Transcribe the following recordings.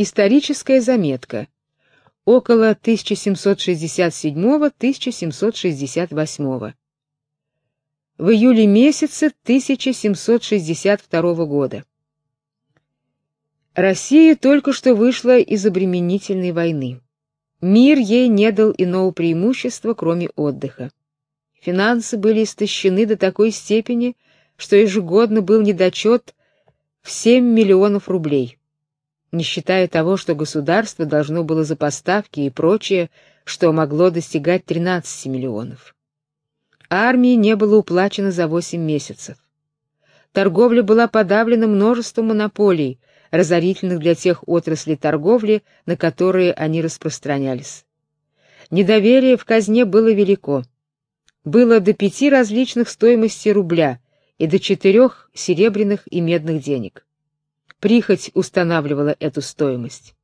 Историческая заметка. Около 1767-1768. В июле месяце 1762 года. Россия только что вышла из обременительной войны. Мир ей не дал иного преимущества, кроме отдыха. Финансы были истощены до такой степени, что ежегодно был недочет в 7 миллионов рублей, не считая того, что государство должно было за поставки и прочее, что могло достигать 13 миллионов. Армии не было уплачено за 8 месяцев. Торговля была подавлена множеством монополий, разорительных для тех отраслей торговли, на которые они распространялись. Недоверие в казне было велико. Было до пяти различных стоимостей рубля и до четырех серебряных и медных денег. Прихоть устанавливала эту стоимость.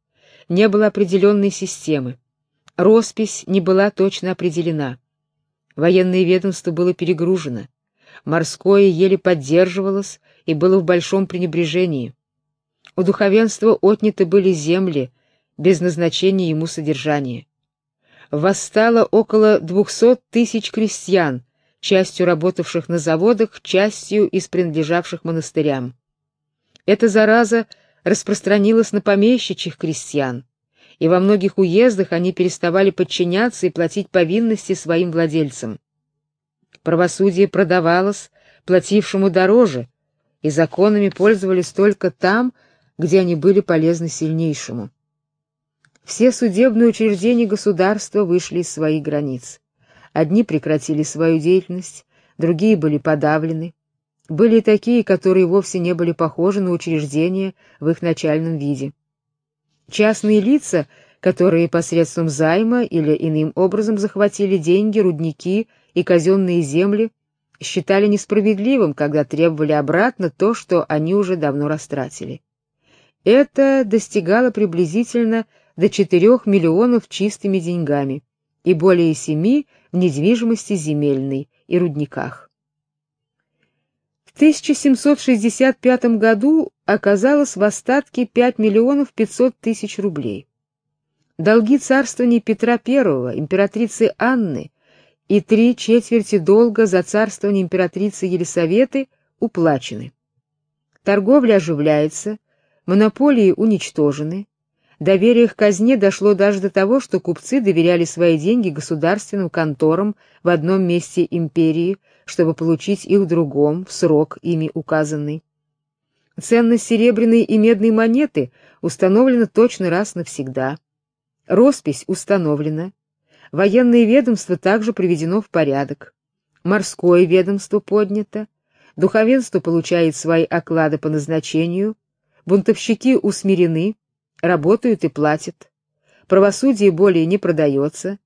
Не было определенной системы. Роспись не была точно определена. Военное ведомство было перегружено. Морское еле поддерживалось и было в большом пренебрежении. У духовенства отняты были земли без назначения ему содержания. Восстало около двухсот тысяч крестьян, частью работавших на заводах, частью из принадлежавших монастырям. Эта зараза распространилась на помещичьих крестьян, и во многих уездах они переставали подчиняться и платить повинности своим владельцам. Правосудие продавалось платившему дороже, и законами пользовались только там, где они были полезны сильнейшему. Все судебные учреждения государства вышли из своих границ. Одни прекратили свою деятельность, другие были подавлены. Были такие, которые вовсе не были похожи на учреждения в их начальном виде. Частные лица, которые посредством займа или иным образом захватили деньги, рудники и казенные земли, считали несправедливым, когда требовали обратно то, что они уже давно растратили. Это достигало приблизительно до 4 миллионов чистыми деньгами и более 7 в недвижимости земельной и рудниках. В 1765 году оказалось в остатке 5 миллионов 500 тысяч рублей. Долги царствования Петра I, императрицы Анны и три четверти долга за царствование императрицы Елисаветы уплачены. Торговля оживляется, монополии уничтожены. Доверие к казне дошло даже до того, что купцы доверяли свои деньги государственным конторам в одном месте империи, чтобы получить их в другом, в срок ими указанный. Ценность серебряной и медной монеты установлена точно раз навсегда. Роспись установлена. Военное ведомство также приведено в порядок. Морское ведомство поднято. Духовенство получает свои оклады по назначению. Бунтовщики усмирены, работают и платят. Правосудие более не продается.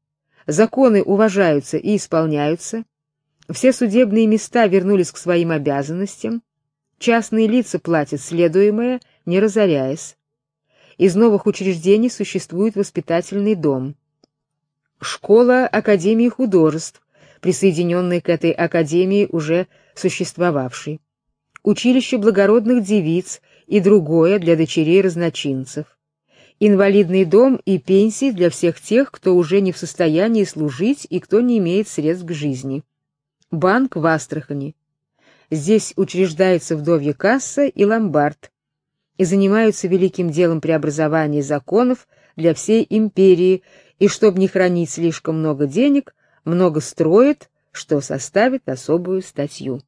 Законы уважаются и исполняются. Все судебные места вернулись к своим обязанностям. Частные лица платят следуемое, не разоряясь. Из новых учреждений существует воспитательный дом. Школа Академии художеств, присоединенная к этой академии уже существовавшей. Училище благородных девиц и другое для дочерей разночинцев. Инвалидный дом и пенсии для всех тех, кто уже не в состоянии служить и кто не имеет средств к жизни. Банк в Астрахани. Здесь учреждается вдовья касса и ломбард и занимаются великим делом преобразования законов для всей империи, и чтобы не хранить слишком много денег, много строят, что составит особую статью.